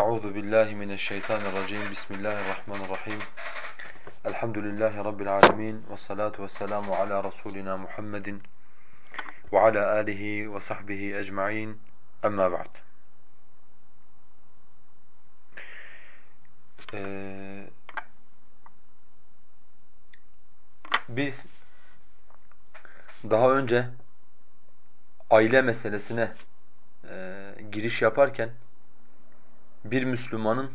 Euzu billahi mineşşeytanirracim. Bismillahirrahmanirrahim. Elhamdülillahi rabbil alamin ve salatu vesselamu ala rasulina Muhammedin ve ala alihi ve sahbihi ecmaîn. Amma ba'd. Ee, biz daha önce aile meselesine e, giriş yaparken bir Müslümanın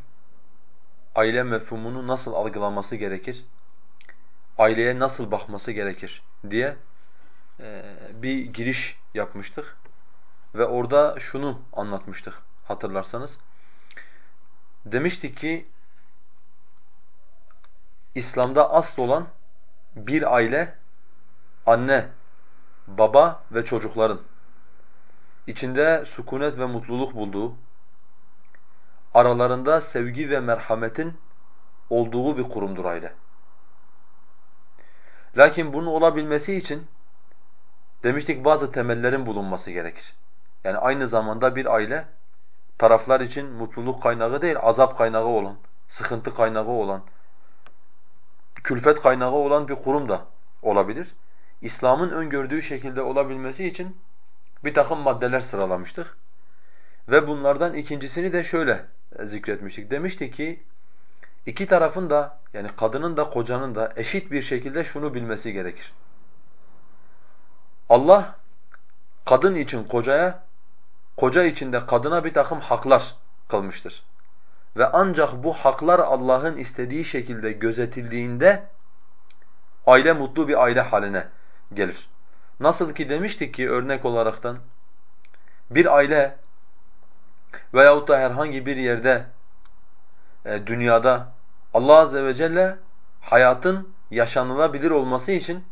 aile mefhumunu nasıl algılaması gerekir, aileye nasıl bakması gerekir diye e, bir giriş yapmıştık ve orada şunu anlatmıştık hatırlarsanız. Demiştik ki İslam'da asıl olan bir aile anne, baba ve çocukların içinde sükunet ve mutluluk bulduğu, aralarında sevgi ve merhametin olduğu bir kurumdur aile. Lakin bunun olabilmesi için demiştik bazı temellerin bulunması gerekir. Yani aynı zamanda bir aile taraflar için mutluluk kaynağı değil, azap kaynağı olan, sıkıntı kaynağı olan, külfet kaynağı olan bir kurum da olabilir. İslam'ın öngördüğü şekilde olabilmesi için bir takım maddeler sıralamıştık. Ve bunlardan ikincisini de şöyle zikretmiştik. Demiştik ki iki tarafın da yani kadının da kocanın da eşit bir şekilde şunu bilmesi gerekir. Allah kadın için kocaya, koca için de kadına bir takım haklar kılmıştır. Ve ancak bu haklar Allah'ın istediği şekilde gözetildiğinde aile mutlu bir aile haline gelir. Nasıl ki demiştik ki örnek olaraktan bir aile veyahut da herhangi bir yerde e, dünyada Allah azze ve celle hayatın yaşanılabilir olması için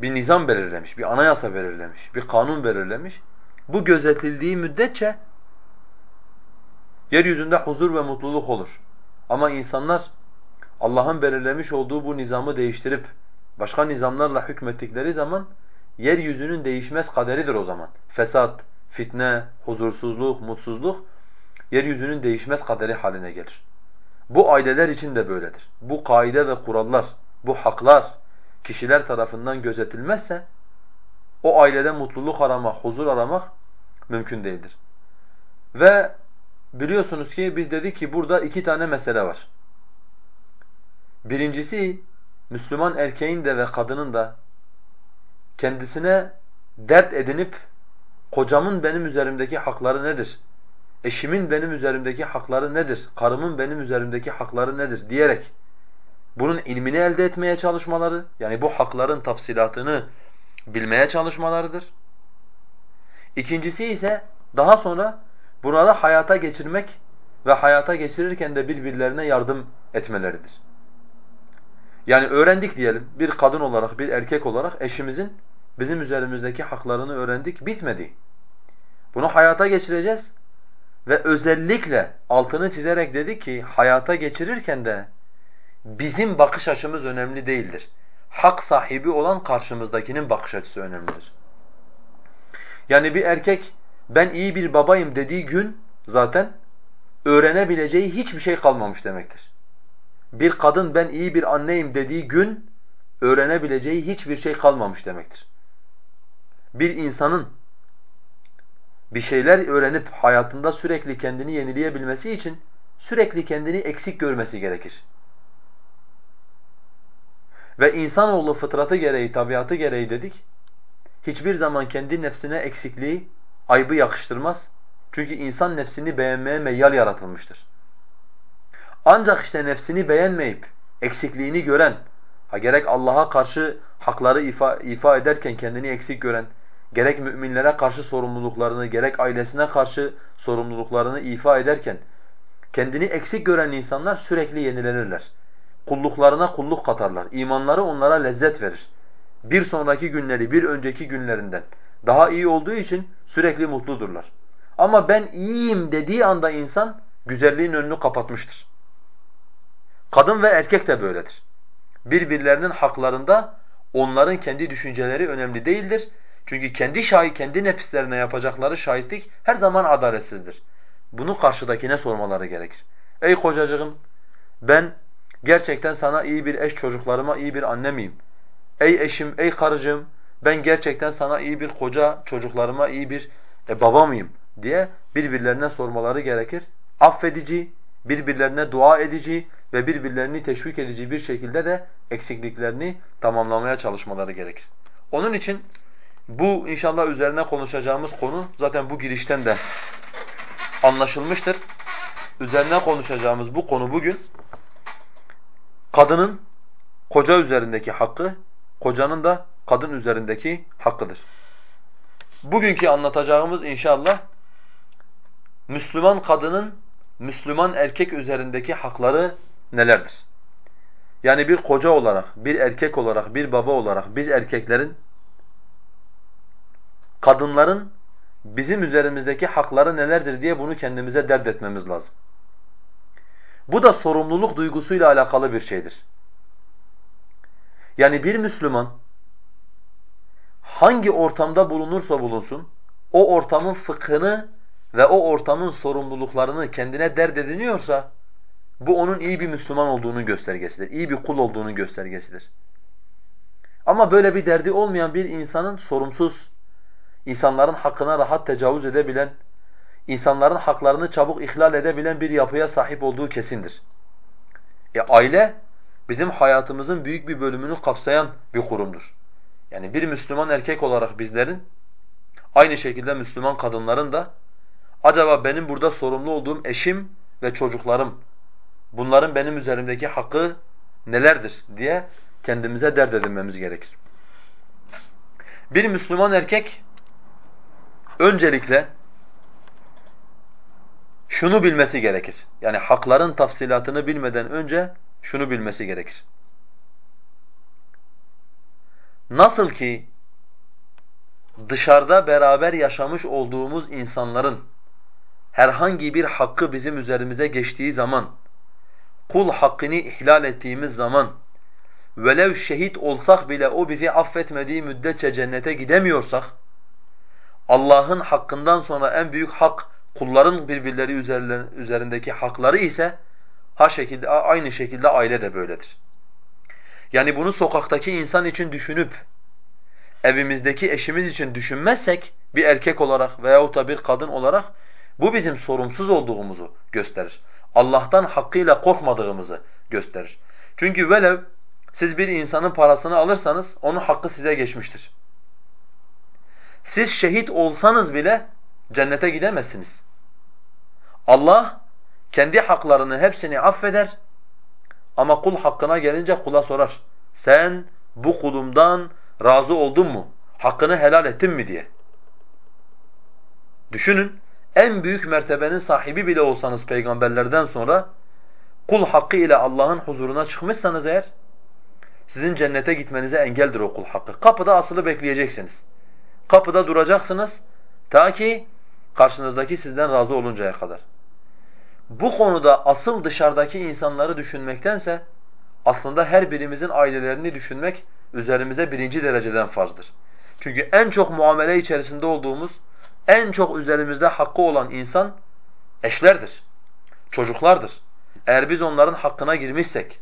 bir nizam belirlemiş, bir anayasa belirlemiş, bir kanun belirlemiş. Bu gözetildiği müddetçe yeryüzünde huzur ve mutluluk olur. Ama insanlar Allah'ın belirlemiş olduğu bu nizamı değiştirip başka nizamlarla hükmettikleri zaman yeryüzünün değişmez kaderidir o zaman. Fesat, fitne, huzursuzluk, mutsuzluk yeryüzünün değişmez kaderi haline gelir. Bu aileler için de böyledir. Bu kaide ve kurallar, bu haklar kişiler tarafından gözetilmezse o ailede mutluluk aramak, huzur aramak mümkün değildir. Ve biliyorsunuz ki biz dedik ki burada iki tane mesele var. Birincisi Müslüman erkeğin de ve kadının da kendisine dert edinip kocamın benim üzerimdeki hakları nedir? Eşimin benim üzerimdeki hakları nedir? Karımın benim üzerimdeki hakları nedir? diyerek bunun ilmini elde etmeye çalışmaları, yani bu hakların tafsilatını bilmeye çalışmalarıdır. İkincisi ise daha sonra bunları hayata geçirmek ve hayata geçirirken de birbirlerine yardım etmeleridir. Yani öğrendik diyelim bir kadın olarak, bir erkek olarak eşimizin bizim üzerimizdeki haklarını öğrendik, bitmedi. Bunu hayata geçireceğiz ve özellikle altını çizerek dedik ki hayata geçirirken de bizim bakış açımız önemli değildir. Hak sahibi olan karşımızdakinin bakış açısı önemlidir. Yani bir erkek ben iyi bir babayım dediği gün zaten öğrenebileceği hiçbir şey kalmamış demektir. Bir kadın ben iyi bir anneyim dediği gün öğrenebileceği hiçbir şey kalmamış demektir. Bir insanın bir şeyler öğrenip hayatında sürekli kendini yenileyebilmesi için sürekli kendini eksik görmesi gerekir. Ve insanoğlu fıtratı gereği, tabiatı gereği dedik, hiçbir zaman kendi nefsine eksikliği, aybı yakıştırmaz. Çünkü insan nefsini beğenmeye meyyal yaratılmıştır. Ancak işte nefsini beğenmeyip eksikliğini gören, ha gerek Allah'a karşı hakları ifa, ifa ederken kendini eksik gören, gerek müminlere karşı sorumluluklarını, gerek ailesine karşı sorumluluklarını ifa ederken kendini eksik gören insanlar sürekli yenilenirler. Kulluklarına kulluk katarlar. İmanları onlara lezzet verir. Bir sonraki günleri, bir önceki günlerinden daha iyi olduğu için sürekli mutludurlar. Ama ben iyiyim dediği anda insan güzelliğin önünü kapatmıştır. Kadın ve erkek de böyledir. Birbirlerinin haklarında onların kendi düşünceleri önemli değildir. Çünkü kendi şahit, kendi nefislerine yapacakları şahitlik her zaman adaletsizdir. bunu karşıdakine sormaları gerekir. Ey kocacığım ben gerçekten sana iyi bir eş çocuklarıma iyi bir anne miyim? Ey eşim, ey karıcığım ben gerçekten sana iyi bir koca çocuklarıma iyi bir e, baba mıyım diye birbirlerine sormaları gerekir. Affedici, birbirlerine dua edici ve birbirlerini teşvik edici bir şekilde de eksikliklerini tamamlamaya çalışmaları gerekir. Onun için bu inşallah üzerine konuşacağımız konu zaten bu girişten de anlaşılmıştır. Üzerine konuşacağımız bu konu bugün kadının koca üzerindeki hakkı, kocanın da kadın üzerindeki hakkıdır. Bugünkü anlatacağımız inşallah Müslüman kadının Müslüman erkek üzerindeki hakları nelerdir? Yani bir koca olarak, bir erkek olarak, bir baba olarak biz erkeklerin kadınların bizim üzerimizdeki hakları nelerdir diye bunu kendimize dert etmemiz lazım. Bu da sorumluluk duygusuyla alakalı bir şeydir. Yani bir Müslüman hangi ortamda bulunursa bulunsun o ortamın fıkhını ve o ortamın sorumluluklarını kendine dert ediniyorsa bu onun iyi bir Müslüman olduğunun göstergesidir. İyi bir kul olduğunun göstergesidir. Ama böyle bir derdi olmayan bir insanın sorumsuz, insanların hakkına rahat tecavüz edebilen, insanların haklarını çabuk ihlal edebilen bir yapıya sahip olduğu kesindir. E aile bizim hayatımızın büyük bir bölümünü kapsayan bir kurumdur. Yani bir Müslüman erkek olarak bizlerin aynı şekilde Müslüman kadınların da acaba benim burada sorumlu olduğum eşim ve çocuklarım bunların benim üzerimdeki hakkı nelerdir diye kendimize dert edinmemiz gerekir. Bir Müslüman erkek öncelikle şunu bilmesi gerekir. Yani hakların tafsilatını bilmeden önce şunu bilmesi gerekir. Nasıl ki dışarıda beraber yaşamış olduğumuz insanların herhangi bir hakkı bizim üzerimize geçtiği zaman, kul hakkını ihlal ettiğimiz zaman, velev şehit olsak bile o bizi affetmediği müddetçe cennete gidemiyorsak, Allah'ın hakkından sonra en büyük hak kulların birbirleri üzerindeki hakları ise ha şekilde aynı şekilde aile de böyledir. Yani bunu sokaktaki insan için düşünüp evimizdeki eşimiz için düşünmezsek bir erkek olarak veyahut da bir kadın olarak bu bizim sorumsuz olduğumuzu gösterir. Allah'tan hakkıyla korkmadığımızı gösterir. Çünkü velev siz bir insanın parasını alırsanız onun hakkı size geçmiştir. Siz şehit olsanız bile cennete gidemezsiniz. Allah kendi haklarını hepsini affeder ama kul hakkına gelince kula sorar. Sen bu kulumdan razı oldun mu? Hakkını helal ettin mi diye. Düşünün en büyük mertebenin sahibi bile olsanız peygamberlerden sonra kul hakkı ile Allah'ın huzuruna çıkmışsanız eğer sizin cennete gitmenize engeldir o kul hakkı. Kapıda asılı bekleyeceksiniz. Kapıda duracaksınız ta ki karşınızdaki sizden razı oluncaya kadar. Bu konuda asıl dışarıdaki insanları düşünmektense aslında her birimizin ailelerini düşünmek üzerimize birinci dereceden farzdır. Çünkü en çok muamele içerisinde olduğumuz, en çok üzerimizde hakkı olan insan eşlerdir, çocuklardır. Eğer biz onların hakkına girmişsek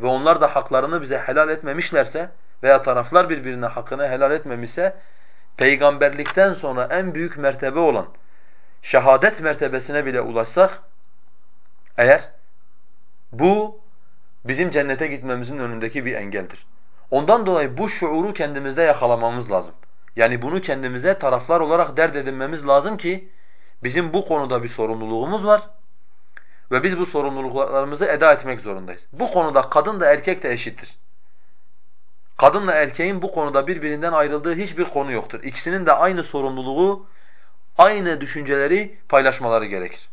ve onlar da haklarını bize helal etmemişlerse veya taraflar birbirine hakkını helal etmemişse peygamberlikten sonra en büyük mertebe olan şehadet mertebesine bile ulaşsak eğer bu bizim cennete gitmemizin önündeki bir engeldir. Ondan dolayı bu şuuru kendimizde yakalamamız lazım. Yani bunu kendimize taraflar olarak dert edinmemiz lazım ki bizim bu konuda bir sorumluluğumuz var ve biz bu sorumluluklarımızı eda etmek zorundayız. Bu konuda kadın da erkek de eşittir. Kadınla erkeğin bu konuda birbirinden ayrıldığı hiçbir konu yoktur. İkisinin de aynı sorumluluğu, aynı düşünceleri paylaşmaları gerekir.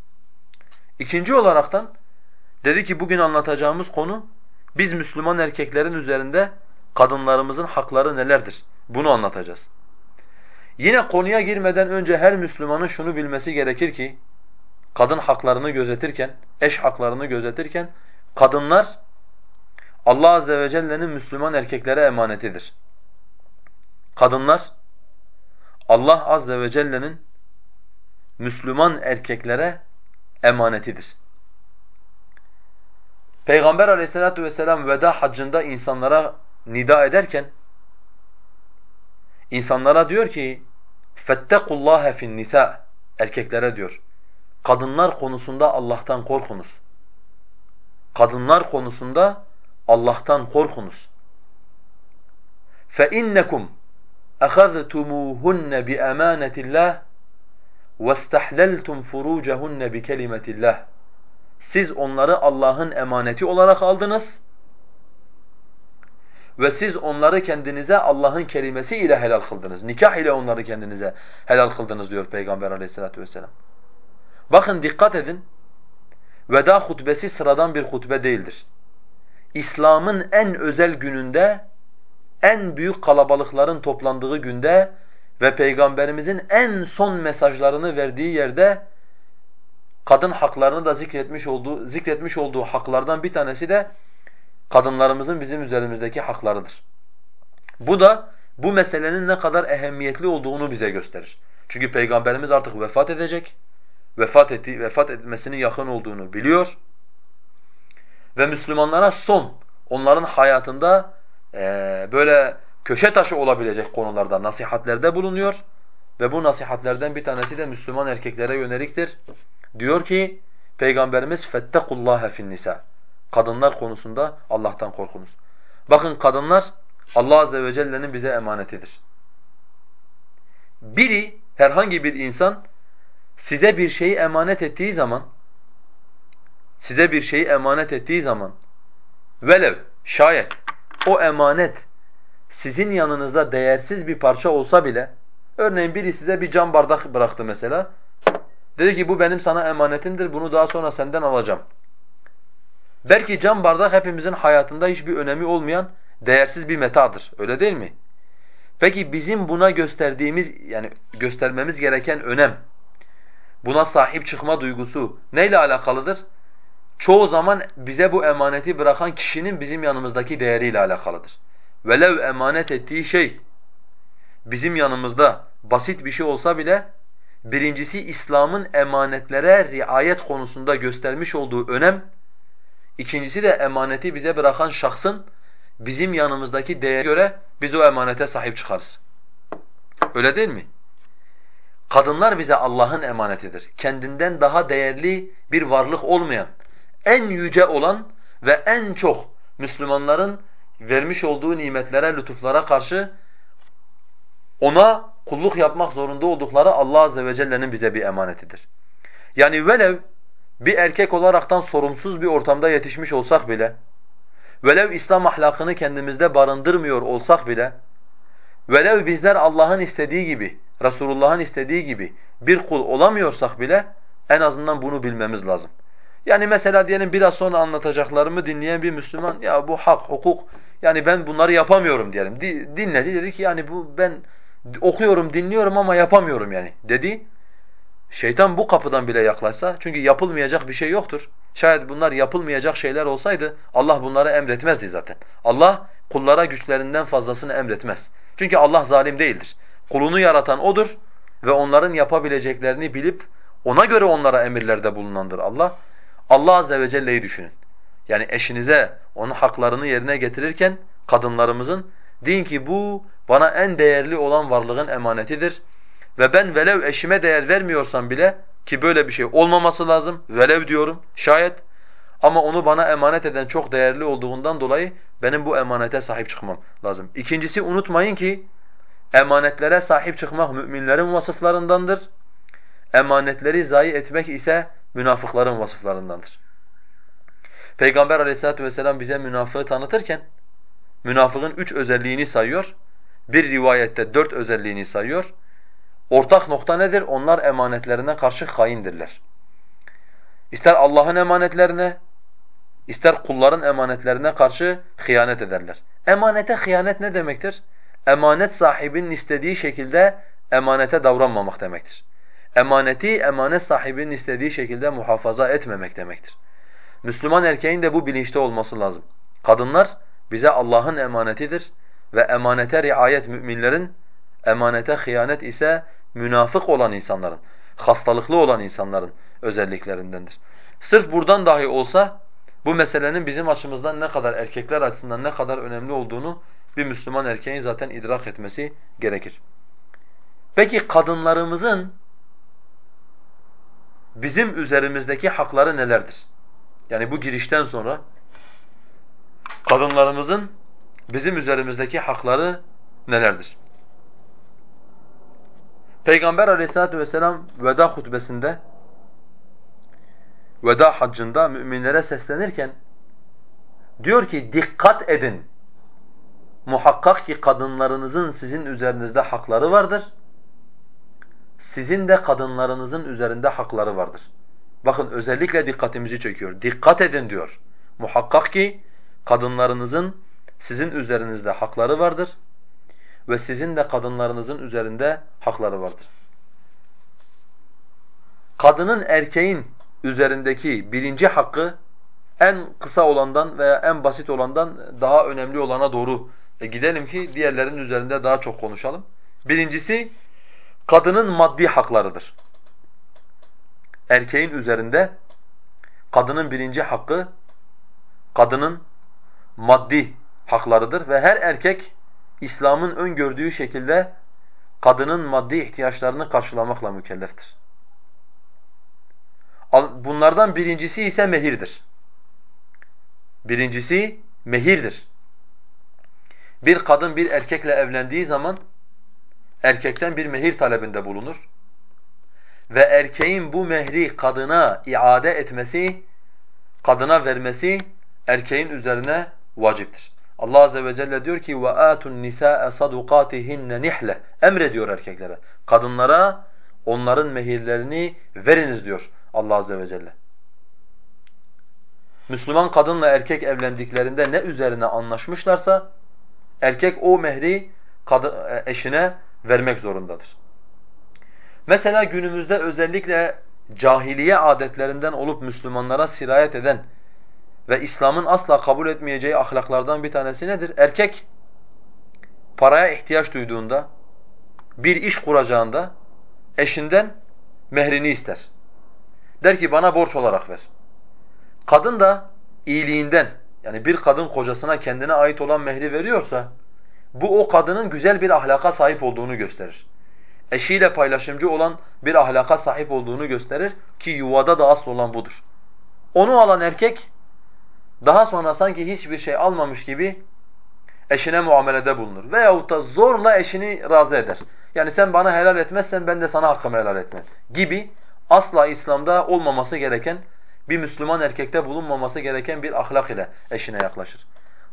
İkinci olaraktan dedi ki bugün anlatacağımız konu biz Müslüman erkeklerin üzerinde kadınlarımızın hakları nelerdir? Bunu anlatacağız. Yine konuya girmeden önce her Müslümanın şunu bilmesi gerekir ki kadın haklarını gözetirken, eş haklarını gözetirken kadınlar Allah azze ve celle'nin Müslüman erkeklere emanetidir. Kadınlar Allah azze ve celle'nin Müslüman erkeklere emanetidir. Peygamber aleyhissalatu vesselam veda haccında insanlara nida ederken insanlara diyor ki فَاتَّقُوا اللّٰهَ فِي النِّسَاءِ Erkeklere diyor. Kadınlar konusunda Allah'tan korkunuz. Kadınlar konusunda Allah'tan korkunuz. فَاِنَّكُمْ اَخَذْتُمُوهُنَّ بِأَمَانَةِ اللّٰهِ وَاسْتَحْلَلْتُمْ فُرُوجَهُنَّ بِكَلِمَةِ اللّٰهِ Siz onları Allah'ın emaneti olarak aldınız ve siz onları kendinize Allah'ın kelimesi ile helal kıldınız. Nikah ile onları kendinize helal kıldınız diyor Peygamber aleyhissalatu vesselam. Bakın dikkat edin. Veda hutbesi sıradan bir hutbe değildir. İslam'ın en özel gününde, en büyük kalabalıkların toplandığı günde ve Peygamberimizin en son mesajlarını verdiği yerde kadın haklarını da zikretmiş olduğu zikretmiş olduğu haklardan bir tanesi de kadınlarımızın bizim üzerimizdeki haklarıdır. Bu da bu meselenin ne kadar ehemmiyetli olduğunu bize gösterir. Çünkü Peygamberimiz artık vefat edecek. Vefat etti, vefat etmesinin yakın olduğunu biliyor Ve Müslümanlara son, onların hayatında e, böyle köşe taşı olabilecek konularda nasihatlerde bulunuyor. Ve bu nasihatlerden bir tanesi de Müslüman erkeklere yöneliktir. Diyor ki Peygamberimiz فَاتَّقُوا اللّٰهَ فِي النِّسَاءِ Kadınlar konusunda Allah'tan korkunuz. Bakın kadınlar Allah azze ve celle'nin bize emanetidir. Biri, herhangi bir insan size bir şeyi emanet ettiği zaman size bir şeyi emanet ettiği zaman velev şayet o emanet sizin yanınızda değersiz bir parça olsa bile örneğin biri size bir cam bardak bıraktı mesela dedi ki bu benim sana emanetimdir bunu daha sonra senden alacağım. Belki cam bardak hepimizin hayatında hiçbir önemi olmayan değersiz bir metadır. Öyle değil mi? Peki bizim buna gösterdiğimiz yani göstermemiz gereken önem, buna sahip çıkma duygusu neyle alakalıdır? Çoğu zaman bize bu emaneti bırakan kişinin bizim yanımızdaki değeriyle alakalıdır. Velev emanet ettiği şey bizim yanımızda basit bir şey olsa bile birincisi İslam'ın emanetlere riayet konusunda göstermiş olduğu önem İkincisi de emaneti bize bırakan şahsın bizim yanımızdaki değere göre biz o emanete sahip çıkarız. Öyle değil mi? Kadınlar bize Allah'ın emanetidir. Kendinden daha değerli bir varlık olmayan, en yüce olan ve en çok Müslümanların vermiş olduğu nimetlere, lütuflara karşı ona kulluk yapmak zorunda oldukları Allah azze ve celle'nin bize bir emanetidir. Yani velev bir erkek olaraktan sorumsuz bir ortamda yetişmiş olsak bile, velev İslam ahlakını kendimizde barındırmıyor olsak bile, velev bizler Allah'ın istediği gibi, Resulullah'ın istediği gibi bir kul olamıyorsak bile en azından bunu bilmemiz lazım. Yani mesela diyelim biraz sonra anlatacaklarımı dinleyen bir Müslüman ya bu hak, hukuk yani ben bunları yapamıyorum diyelim. Dinledi dedi ki yani bu ben okuyorum, dinliyorum ama yapamıyorum yani dedi. Şeytan bu kapıdan bile yaklaşsa çünkü yapılmayacak bir şey yoktur. Şayet bunlar yapılmayacak şeyler olsaydı Allah bunları emretmezdi zaten. Allah kullara güçlerinden fazlasını emretmez. Çünkü Allah zalim değildir. Kulunu yaratan O'dur ve onların yapabileceklerini bilip ona göre onlara emirlerde bulunandır Allah. Allah azze ve celle'yi düşünün. Yani eşinize onun haklarını yerine getirirken kadınlarımızın deyin ki bu bana en değerli olan varlığın emanetidir ve ben velev eşime değer vermiyorsam bile ki böyle bir şey olmaması lazım. Velev diyorum şayet ama onu bana emanet eden çok değerli olduğundan dolayı benim bu emanete sahip çıkmam lazım. İkincisi unutmayın ki emanetlere sahip çıkmak müminlerin vasıflarındandır. Emanetleri zayi etmek ise münafıkların vasıflarındandır. Peygamber aleyhissalatu vesselam bize münafığı tanıtırken münafığın üç özelliğini sayıyor. Bir rivayette dört özelliğini sayıyor. Ortak nokta nedir? Onlar emanetlerine karşı haindirler. İster Allah'ın emanetlerine, ister kulların emanetlerine karşı hıyanet ederler. Emanete hıyanet ne demektir? Emanet sahibinin istediği şekilde emanete davranmamak demektir. Emaneti emanet sahibinin istediği şekilde muhafaza etmemek demektir. Müslüman erkeğin de bu bilinçte olması lazım. Kadınlar bize Allah'ın emanetidir ve emanete riayet müminlerin, emanete hıyanet ise münafık olan insanların. hastalıklı olan insanların özelliklerindendir. Sırf buradan dahi olsa bu meselenin bizim açımızdan ne kadar erkekler açısından ne kadar önemli olduğunu bir Müslüman erkeğin zaten idrak etmesi gerekir. Peki kadınlarımızın bizim üzerimizdeki hakları nelerdir? Yani bu girişten sonra kadınlarımızın bizim üzerimizdeki hakları nelerdir? Peygamber aleyhissalatu vesselam veda hutbesinde, veda haccında müminlere seslenirken diyor ki dikkat edin. Muhakkak ki kadınlarınızın sizin üzerinizde hakları vardır. Sizin de kadınlarınızın üzerinde hakları vardır. Bakın özellikle dikkatimizi çekiyor. Dikkat edin diyor. Muhakkak ki kadınlarınızın sizin üzerinizde hakları vardır ve sizin de kadınlarınızın üzerinde hakları vardır. Kadının erkeğin üzerindeki birinci hakkı en kısa olandan veya en basit olandan daha önemli olana doğru e gidelim ki diğerlerin üzerinde daha çok konuşalım. Birincisi kadının maddi haklarıdır. Erkeğin üzerinde kadının birinci hakkı kadının maddi haklarıdır ve her erkek İslam'ın öngördüğü şekilde kadının maddi ihtiyaçlarını karşılamakla mükelleftir. Bunlardan birincisi ise mehirdir. Birincisi mehirdir. Bir kadın bir erkekle evlendiği zaman erkekten bir mehir talebinde bulunur. Ve erkeğin bu mehri kadına iade etmesi, kadına vermesi erkeğin üzerine vaciptir. Allah azze ve celle diyor ki وَآتُ النِّسَاءَ صَدُقَاتِهِنَّ نِحْلَ Emrediyor erkeklere. Kadınlara onların mehirlerini veriniz diyor Allah azze ve celle. Müslüman kadınla erkek evlendiklerinde ne üzerine anlaşmışlarsa erkek o mehri e, eşine vermek zorundadır. Mesela günümüzde özellikle cahiliye adetlerinden olup Müslümanlara sirayet eden ve İslam'ın asla kabul etmeyeceği ahlaklardan bir tanesi nedir? Erkek paraya ihtiyaç duyduğunda, bir iş kuracağında eşinden mehrini ister. Der ki bana borç olarak ver. Kadın da iyiliğinden yani bir kadın kocasına kendine ait olan mehri veriyorsa bu o kadının güzel bir ahlaka sahip olduğunu gösterir. Eşiyle paylaşımcı olan bir ahlaka sahip olduğunu gösterir ki yuvada da asıl olan budur. Onu alan erkek daha sonra sanki hiçbir şey almamış gibi eşine muamelede bulunur. Veyahut da zorla eşini razı eder. Yani sen bana helal etmezsen ben de sana hakkımı helal etmem gibi asla İslam'da olmaması gereken, bir Müslüman erkekte bulunmaması gereken bir ahlak ile eşine yaklaşır.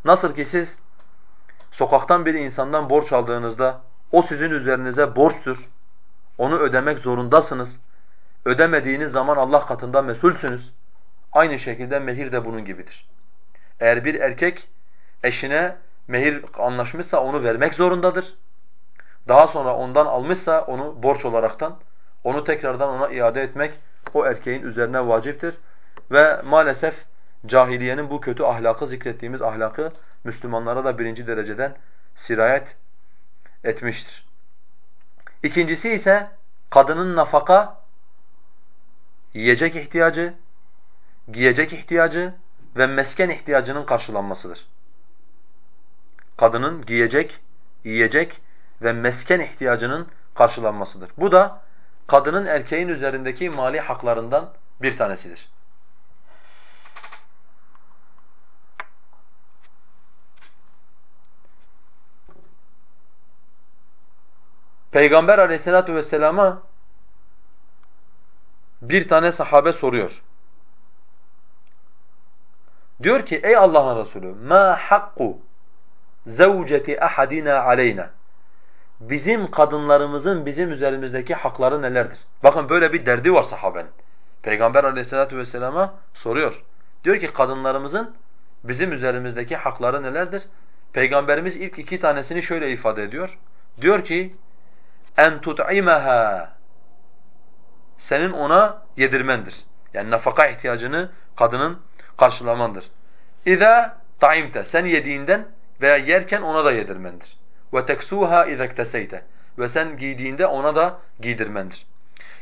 Nasıl ki siz sokaktan bir insandan borç aldığınızda o sizin üzerinize borçtur. Onu ödemek zorundasınız. Ödemediğiniz zaman Allah katında mesulsünüz. Aynı şekilde mehir de bunun gibidir. Eğer bir erkek eşine mehir anlaşmışsa onu vermek zorundadır. Daha sonra ondan almışsa onu borç olaraktan onu tekrardan ona iade etmek o erkeğin üzerine vaciptir. Ve maalesef cahiliyenin bu kötü ahlakı zikrettiğimiz ahlakı Müslümanlara da birinci dereceden sirayet etmiştir. İkincisi ise kadının nafaka, yiyecek ihtiyacı, giyecek ihtiyacı ve mesken ihtiyacının karşılanmasıdır. Kadının giyecek, yiyecek ve mesken ihtiyacının karşılanmasıdır. Bu da kadının erkeğin üzerindeki mali haklarından bir tanesidir. Peygamber aleyhissalatu vesselama bir tane sahabe soruyor. Diyor ki ey Allah'ın Resulü ma hakku zevceti ahadina aleyna Bizim kadınlarımızın bizim üzerimizdeki hakları nelerdir? Bakın böyle bir derdi var sahabenin. Peygamber aleyhissalatu vesselama soruyor. Diyor ki kadınlarımızın bizim üzerimizdeki hakları nelerdir? Peygamberimiz ilk iki tanesini şöyle ifade ediyor. Diyor ki en tut'imaha senin ona yedirmendir. Yani nafaka ihtiyacını kadının karşılamandır. İza ta'imte sen yediğinden veya yerken ona da yedirmendir. Ve teksuha iza ve sen giydiğinde ona da giydirmendir.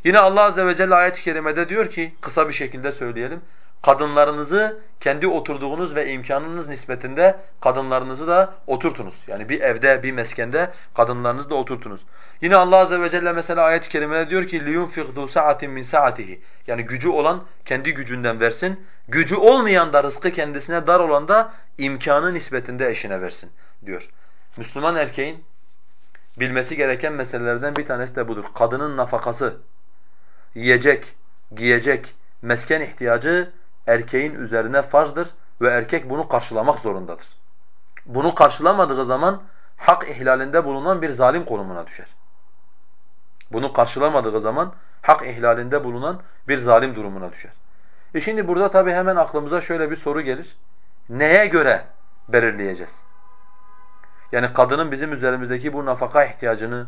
Yine Allah azze ve celle ayet-i kerimede diyor ki kısa bir şekilde söyleyelim Kadınlarınızı kendi oturduğunuz ve imkanınız nispetinde kadınlarınızı da oturtunuz. Yani bir evde, bir meskende kadınlarınızı da oturtunuz. Yine Allah azze ve celle mesela ayet-i kerimede diyor ki لِيُنْفِقْ ذُو سَعَةٍ مِنْ سَعَتِهِ Yani gücü olan kendi gücünden versin. Gücü olmayan da rızkı kendisine dar olan da imkanı nispetinde eşine versin diyor. Müslüman erkeğin bilmesi gereken meselelerden bir tanesi de budur. Kadının nafakası, yiyecek, giyecek, mesken ihtiyacı erkeğin üzerine farzdır ve erkek bunu karşılamak zorundadır. Bunu karşılamadığı zaman hak ihlalinde bulunan bir zalim konumuna düşer. Bunu karşılamadığı zaman hak ihlalinde bulunan bir zalim durumuna düşer. E şimdi burada tabi hemen aklımıza şöyle bir soru gelir. Neye göre belirleyeceğiz? Yani kadının bizim üzerimizdeki bu nafaka ihtiyacını,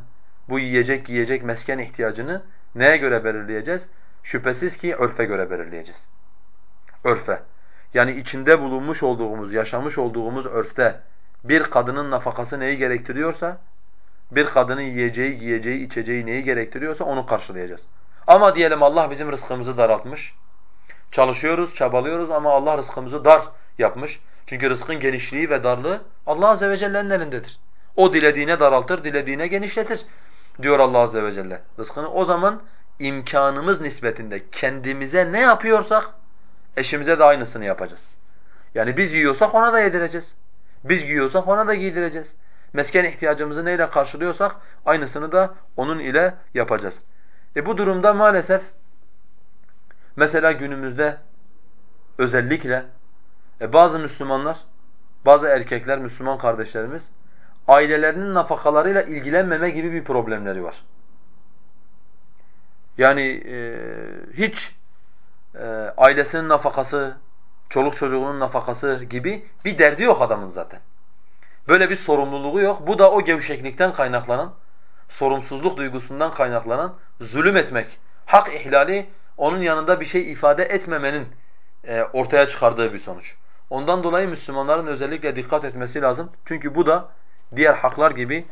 bu yiyecek, giyecek, mesken ihtiyacını neye göre belirleyeceğiz? Şüphesiz ki örfe göre belirleyeceğiz. Örfe. Yani içinde bulunmuş olduğumuz, yaşamış olduğumuz örfte bir kadının nafakası neyi gerektiriyorsa, bir kadının yiyeceği, giyeceği, içeceği neyi gerektiriyorsa onu karşılayacağız. Ama diyelim Allah bizim rızkımızı daraltmış. Çalışıyoruz, çabalıyoruz ama Allah rızkımızı dar yapmış. Çünkü rızkın genişliği ve darlığı Allah azze ve celle'nin elindedir. O dilediğine daraltır, dilediğine genişletir diyor Allah azze ve celle rızkını. O zaman imkanımız nispetinde kendimize ne yapıyorsak eşimize de aynısını yapacağız. Yani biz yiyorsak ona da yedireceğiz. Biz giyiyorsak ona da giydireceğiz. Mesken ihtiyacımızı neyle karşılıyorsak aynısını da onun ile yapacağız. E bu durumda maalesef mesela günümüzde özellikle e bazı Müslümanlar, bazı erkekler, Müslüman kardeşlerimiz ailelerinin nafakalarıyla ilgilenmeme gibi bir problemleri var. Yani e, hiç e, ailesinin nafakası, çoluk çocuğunun nafakası gibi bir derdi yok adamın zaten. Böyle bir sorumluluğu yok. Bu da o gevşeklikten kaynaklanan, sorumsuzluk duygusundan kaynaklanan zulüm etmek, hak ihlali onun yanında bir şey ifade etmemenin e, ortaya çıkardığı bir sonuç. Ondan dolayı Müslümanların özellikle dikkat etmesi lazım. Çünkü bu da diğer haklar gibi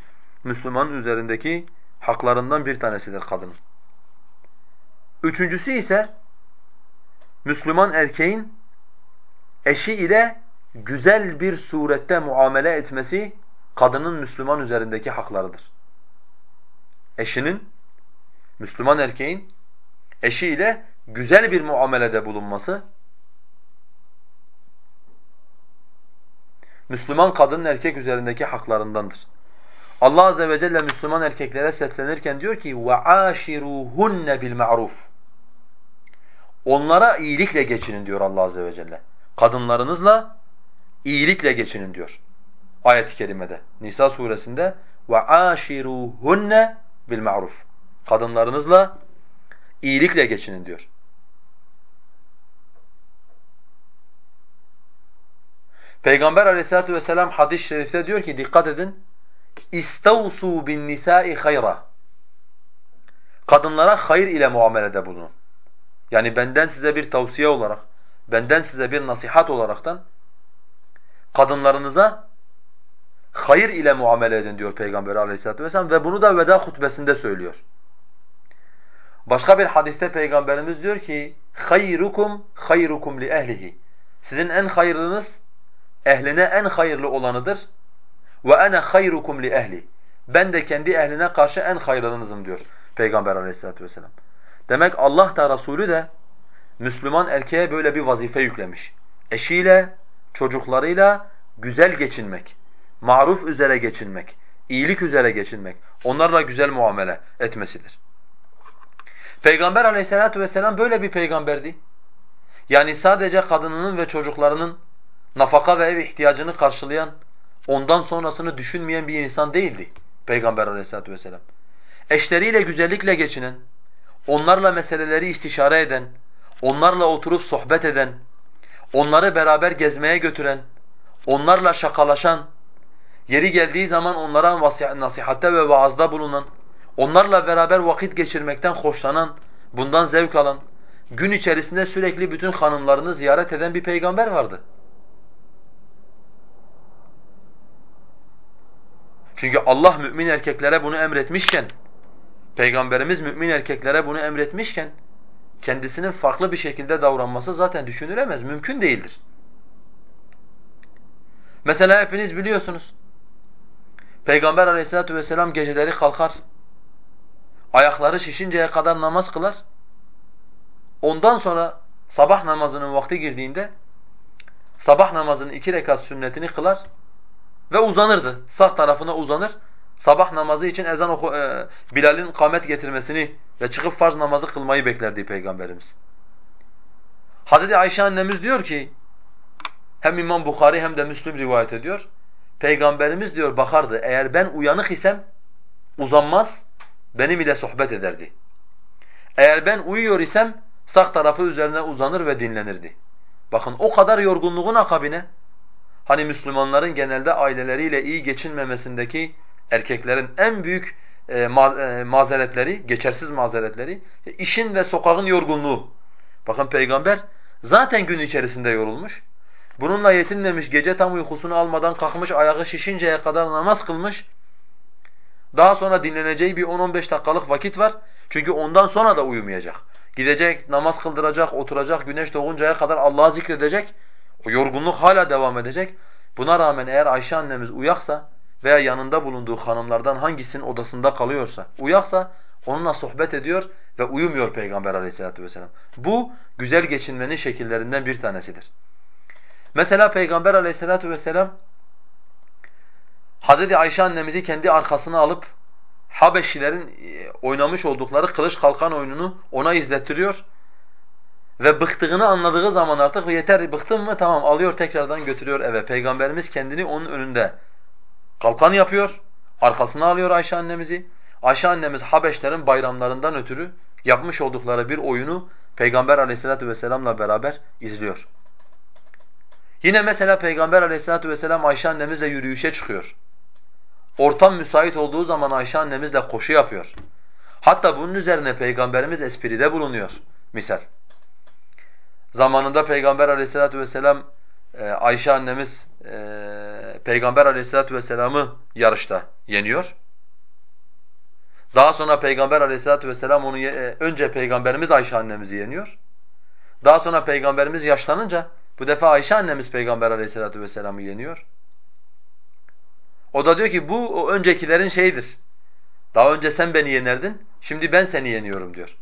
Müslümanın üzerindeki haklarından bir tanesidir kadının. Üçüncüsü ise Müslüman erkeğin eşi ile güzel bir surette muamele etmesi kadının Müslüman üzerindeki haklarıdır. Eşinin, Müslüman erkeğin eşi ile güzel bir muamelede bulunması Müslüman kadının erkek üzerindeki haklarındandır. Allah azze ve celle Müslüman erkeklere seslenirken diyor ki وَعَاشِرُوهُنَّ بِالْمَعْرُوفِ Onlara iyilikle geçinin diyor Allah azze ve celle. Kadınlarınızla iyilikle geçinin diyor. Ayet-i kerimede. Nisa suresinde ve ashiruhunne bil ma'ruf. Kadınlarınızla iyilikle geçinin diyor. Peygamber Aleyhissalatu vesselam hadis-i şerifte diyor ki dikkat edin. İstavsu bin nisa'i hayra. Kadınlara hayır ile muamelede bulunun. Yani benden size bir tavsiye olarak, benden size bir nasihat olaraktan kadınlarınıza hayır ile muamele edin diyor Peygamber aleyhissalatu vesselam ve bunu da veda hutbesinde söylüyor. Başka bir hadiste Peygamberimiz diyor ki hayrukum hayrukum li ehlihi. Sizin en hayırlınız ehline en hayırlı olanıdır. Ve ana hayrukum li ehli. Ben de kendi ehline karşı en hayırlınızım diyor Peygamber Aleyhissalatu vesselam. Demek Allah da Resulü de Müslüman erkeğe böyle bir vazife yüklemiş. Eşiyle, çocuklarıyla güzel geçinmek, maruf üzere geçinmek, iyilik üzere geçinmek, onlarla güzel muamele etmesidir. Peygamber aleyhissalatu vesselam böyle bir peygamberdi. Yani sadece kadınının ve çocuklarının nafaka ve ev ihtiyacını karşılayan, ondan sonrasını düşünmeyen bir insan değildi Peygamber aleyhissalatu vesselam. Eşleriyle güzellikle geçinen, onlarla meseleleri istişare eden, onlarla oturup sohbet eden, onları beraber gezmeye götüren, onlarla şakalaşan, yeri geldiği zaman onlara nasihatte ve vaazda bulunan, onlarla beraber vakit geçirmekten hoşlanan, bundan zevk alan, gün içerisinde sürekli bütün hanımlarını ziyaret eden bir peygamber vardı. Çünkü Allah mümin erkeklere bunu emretmişken Peygamberimiz mümin erkeklere bunu emretmişken kendisinin farklı bir şekilde davranması zaten düşünülemez, mümkün değildir. Mesela hepiniz biliyorsunuz. Peygamber aleyhissalatu vesselam geceleri kalkar. Ayakları şişinceye kadar namaz kılar. Ondan sonra sabah namazının vakti girdiğinde sabah namazının iki rekat sünnetini kılar ve uzanırdı. Sağ tarafına uzanır. Sabah namazı için ezan oku, e, Bilal'in kamet getirmesini ve çıkıp farz namazı kılmayı beklerdi Peygamberimiz. Hazreti Ayşe annemiz diyor ki, hem İmam Bukhari hem de Müslim rivayet ediyor. Peygamberimiz diyor bakardı, eğer ben uyanık isem uzanmaz, benim ile sohbet ederdi. Eğer ben uyuyor isem sağ tarafı üzerine uzanır ve dinlenirdi. Bakın o kadar yorgunluğun akabine, hani Müslümanların genelde aileleriyle iyi geçinmemesindeki erkeklerin en büyük e, ma e, mazeretleri, geçersiz mazeretleri, işin ve sokağın yorgunluğu. Bakın peygamber zaten gün içerisinde yorulmuş. Bununla yetinmemiş, gece tam uykusunu almadan kalkmış, ayağı şişinceye kadar namaz kılmış. Daha sonra dinleneceği bir 10-15 dakikalık vakit var. Çünkü ondan sonra da uyumayacak. Gidecek, namaz kıldıracak, oturacak, güneş doğuncaya kadar Allah'ı zikredecek. O yorgunluk hala devam edecek. Buna rağmen eğer Ayşe annemiz uyaksa veya yanında bulunduğu hanımlardan hangisinin odasında kalıyorsa, uyaksa onunla sohbet ediyor ve uyumuyor Peygamber aleyhissalatu vesselam. Bu güzel geçinmenin şekillerinden bir tanesidir. Mesela Peygamber aleyhissalatu vesselam Hazreti Ayşe annemizi kendi arkasına alıp Habeşilerin e, oynamış oldukları kılıç kalkan oyununu ona izlettiriyor. Ve bıktığını anladığı zaman artık yeter bıktım mı tamam alıyor tekrardan götürüyor eve. Peygamberimiz kendini onun önünde kalkan yapıyor. Arkasına alıyor Ayşe annemizi. Ayşe annemiz Habeşlerin bayramlarından ötürü yapmış oldukları bir oyunu Peygamber aleyhissalatu vesselam'la beraber izliyor. Yine mesela Peygamber aleyhissalatu vesselam Ayşe annemizle yürüyüşe çıkıyor. Ortam müsait olduğu zaman Ayşe annemizle koşu yapıyor. Hatta bunun üzerine Peygamberimiz espride bulunuyor misal. Zamanında Peygamber aleyhissalatu vesselam e, Ayşe annemiz e, Peygamber aleyhissalatu vesselam'ı yarışta yeniyor. Daha sonra Peygamber aleyhissalatu vesselam onu e, önce Peygamberimiz Ayşe annemizi yeniyor. Daha sonra Peygamberimiz yaşlanınca bu defa Ayşe annemiz Peygamber aleyhissalatu vesselam'ı yeniyor. O da diyor ki bu o öncekilerin şeyidir. Daha önce sen beni yenerdin, şimdi ben seni yeniyorum diyor.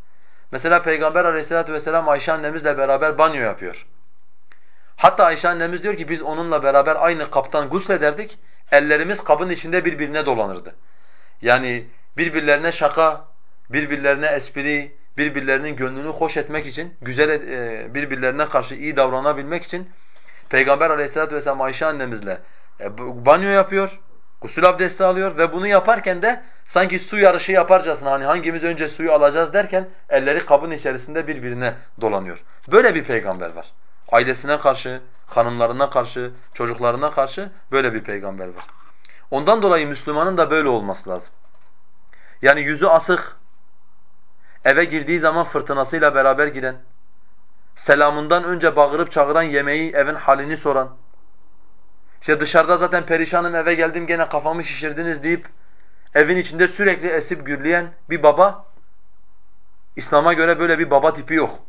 Mesela Peygamber aleyhissalatu vesselam Ayşe annemizle beraber banyo yapıyor. Hatta Ayşe annemiz diyor ki biz onunla beraber aynı kaptan guslederdik. Ellerimiz kabın içinde birbirine dolanırdı. Yani birbirlerine şaka, birbirlerine espri, birbirlerinin gönlünü hoş etmek için, güzel e, birbirlerine karşı iyi davranabilmek için Peygamber aleyhissalatu vesselam Ayşe annemizle e, banyo yapıyor, gusül abdesti alıyor ve bunu yaparken de sanki su yarışı yaparcasına hani hangimiz önce suyu alacağız derken elleri kabın içerisinde birbirine dolanıyor. Böyle bir peygamber var. Ailesine karşı, hanımlarına karşı, çocuklarına karşı böyle bir peygamber var. Ondan dolayı Müslümanın da böyle olması lazım. Yani yüzü asık, eve girdiği zaman fırtınasıyla beraber giren, selamından önce bağırıp çağıran yemeği, evin halini soran, işte dışarıda zaten perişanım eve geldim gene kafamı şişirdiniz deyip evin içinde sürekli esip gürleyen bir baba, İslam'a göre böyle bir baba tipi yok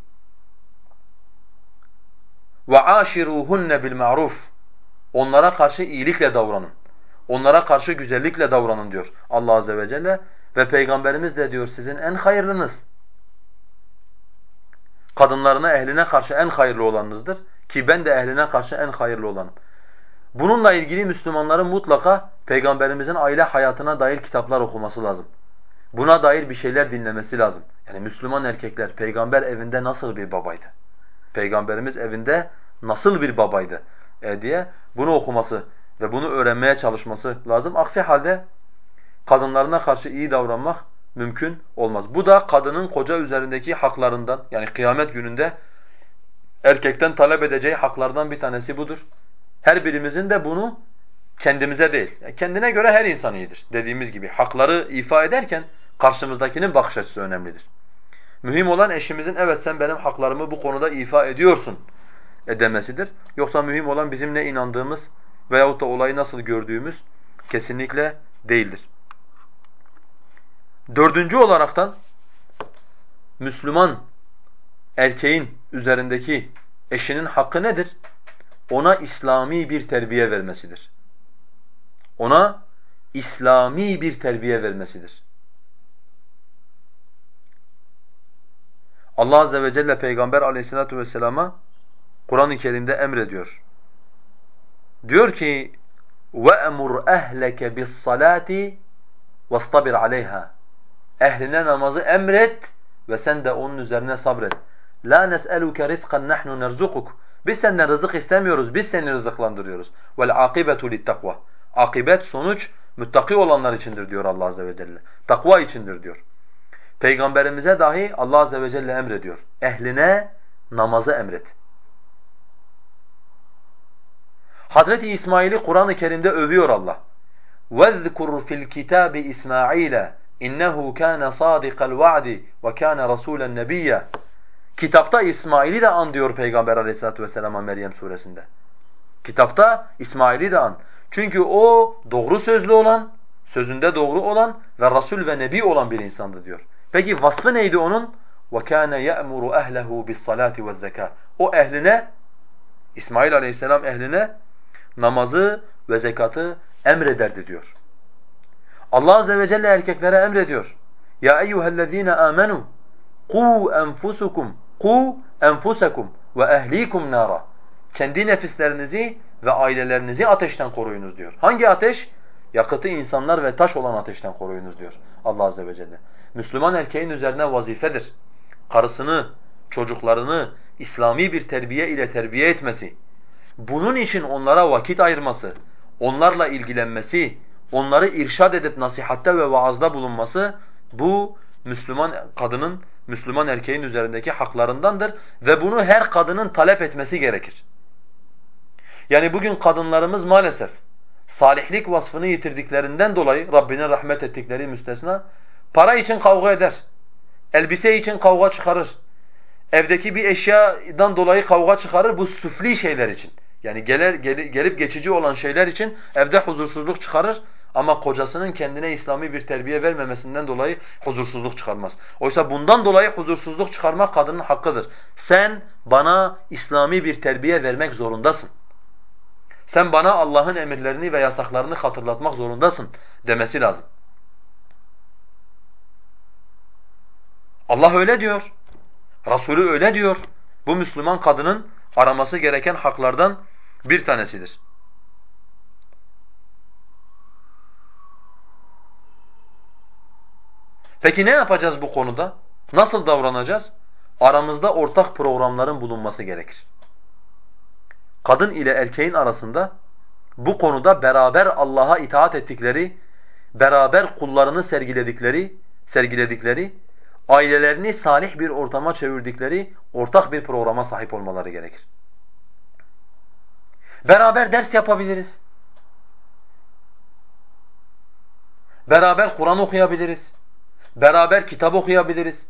ve aşiruhunne bil ma'ruf. Onlara karşı iyilikle davranın. Onlara karşı güzellikle davranın diyor Allah azze ve celle ve peygamberimiz de diyor sizin en hayırlınız. Kadınlarına, ehline karşı en hayırlı olanınızdır ki ben de ehline karşı en hayırlı olanım. Bununla ilgili Müslümanların mutlaka peygamberimizin aile hayatına dair kitaplar okuması lazım. Buna dair bir şeyler dinlemesi lazım. Yani Müslüman erkekler peygamber evinde nasıl bir babaydı? Peygamberimiz evinde nasıl bir babaydı e, diye bunu okuması ve bunu öğrenmeye çalışması lazım. Aksi halde kadınlarına karşı iyi davranmak mümkün olmaz. Bu da kadının koca üzerindeki haklarından yani kıyamet gününde erkekten talep edeceği haklardan bir tanesi budur. Her birimizin de bunu kendimize değil, yani kendine göre her insan iyidir. Dediğimiz gibi hakları ifa ederken karşımızdakinin bakış açısı önemlidir. Mühim olan eşimizin evet sen benim haklarımı bu konuda ifa ediyorsun demesidir. Yoksa mühim olan bizim ne inandığımız veyahut da olayı nasıl gördüğümüz kesinlikle değildir. Dördüncü olaraktan Müslüman erkeğin üzerindeki eşinin hakkı nedir? Ona İslami bir terbiye vermesidir. Ona İslami bir terbiye vermesidir. Allah azze ve celle Peygamber aleyhissalatu vesselama Kur'an-ı Kerim'de emrediyor. Diyor ki: وَأَمُرْ اَهْلَكَ بِالصَّلَاةِ وَاسْطَبِرْ عَلَيْهَا Ehline namazı emret ve sen de onun üzerine sabret. La nes'eluke rizqan nahnu nerzuquk. Biz senden rızık istemiyoruz, biz seni rızıklandırıyoruz. Vel akibetu littakva. Akibet sonuç müttaki olanlar içindir diyor Allah azze ve celle. Takva içindir diyor. Peygamberimize dahi Allah azze ve celle emrediyor. Ehline namazı emret. Hazreti İsmail'i Kur'an-ı Kerim'de övüyor Allah. وَذْكُرْ فِي الْكِتَابِ إِسْمَاعِيلَ İnnehu kana sadikal va'di ve kana rasulen nebiyya. Kitapta İsmail'i de an diyor Peygamber Aleyhissalatu vesselam'a Meryem suresinde. Kitapta İsmail'i de an. Çünkü o doğru sözlü olan, sözünde doğru olan ve rasul ve nebi olan bir insandı diyor. Peki vasfı neydi onun? وَكَانَ يَأْمُرُ أَهْلَهُ بِالصَّلَاةِ وَالزَّكَاةِ O ehline, İsmail aleyhisselam ehline namazı ve zekatı emrederdi diyor. Allah azze ve celle erkeklere emrediyor. Ya eyyuhellezine amenu qu enfusukum qu enfusakum ve ehlikum nara. Kendi nefislerinizi ve ailelerinizi ateşten koruyunuz diyor. Hangi ateş? Yakıtı insanlar ve taş olan ateşten koruyunuz diyor Allah azze ve celle. Müslüman erkeğin üzerine vazifedir. Karısını, çocuklarını İslami bir terbiye ile terbiye etmesi, bunun için onlara vakit ayırması, onlarla ilgilenmesi, onları irşad edip nasihatte ve vaazda bulunması bu Müslüman kadının, Müslüman erkeğin üzerindeki haklarındandır ve bunu her kadının talep etmesi gerekir. Yani bugün kadınlarımız maalesef salihlik vasfını yitirdiklerinden dolayı Rabbinin rahmet ettikleri müstesna para için kavga eder. Elbise için kavga çıkarır. Evdeki bir eşyadan dolayı kavga çıkarır bu süfli şeyler için. Yani gelir, gelip geçici olan şeyler için evde huzursuzluk çıkarır ama kocasının kendine İslami bir terbiye vermemesinden dolayı huzursuzluk çıkarmaz. Oysa bundan dolayı huzursuzluk çıkarmak kadının hakkıdır. Sen bana İslami bir terbiye vermek zorundasın. Sen bana Allah'ın emirlerini ve yasaklarını hatırlatmak zorundasın demesi lazım. Allah öyle diyor. Resulü öyle diyor. Bu Müslüman kadının araması gereken haklardan bir tanesidir. Peki ne yapacağız bu konuda? Nasıl davranacağız? Aramızda ortak programların bulunması gerekir. Kadın ile erkeğin arasında bu konuda beraber Allah'a itaat ettikleri, beraber kullarını sergiledikleri, sergiledikleri, ailelerini salih bir ortama çevirdikleri ortak bir programa sahip olmaları gerekir. Beraber ders yapabiliriz. Beraber Kur'an okuyabiliriz. Beraber kitap okuyabiliriz.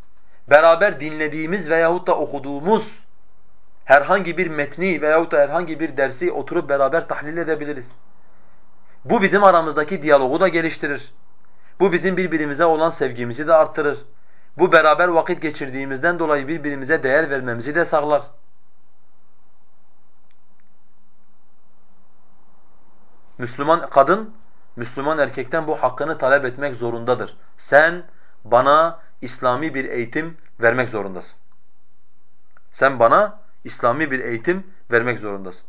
Beraber dinlediğimiz veyahut da okuduğumuz herhangi bir metni veyahut da herhangi bir dersi oturup beraber tahlil edebiliriz. Bu bizim aramızdaki diyalogu da geliştirir. Bu bizim birbirimize olan sevgimizi de arttırır. Bu beraber vakit geçirdiğimizden dolayı birbirimize değer vermemizi de sağlar. Müslüman kadın, Müslüman erkekten bu hakkını talep etmek zorundadır. Sen bana İslami bir eğitim vermek zorundasın. Sen bana İslami bir eğitim vermek zorundasın.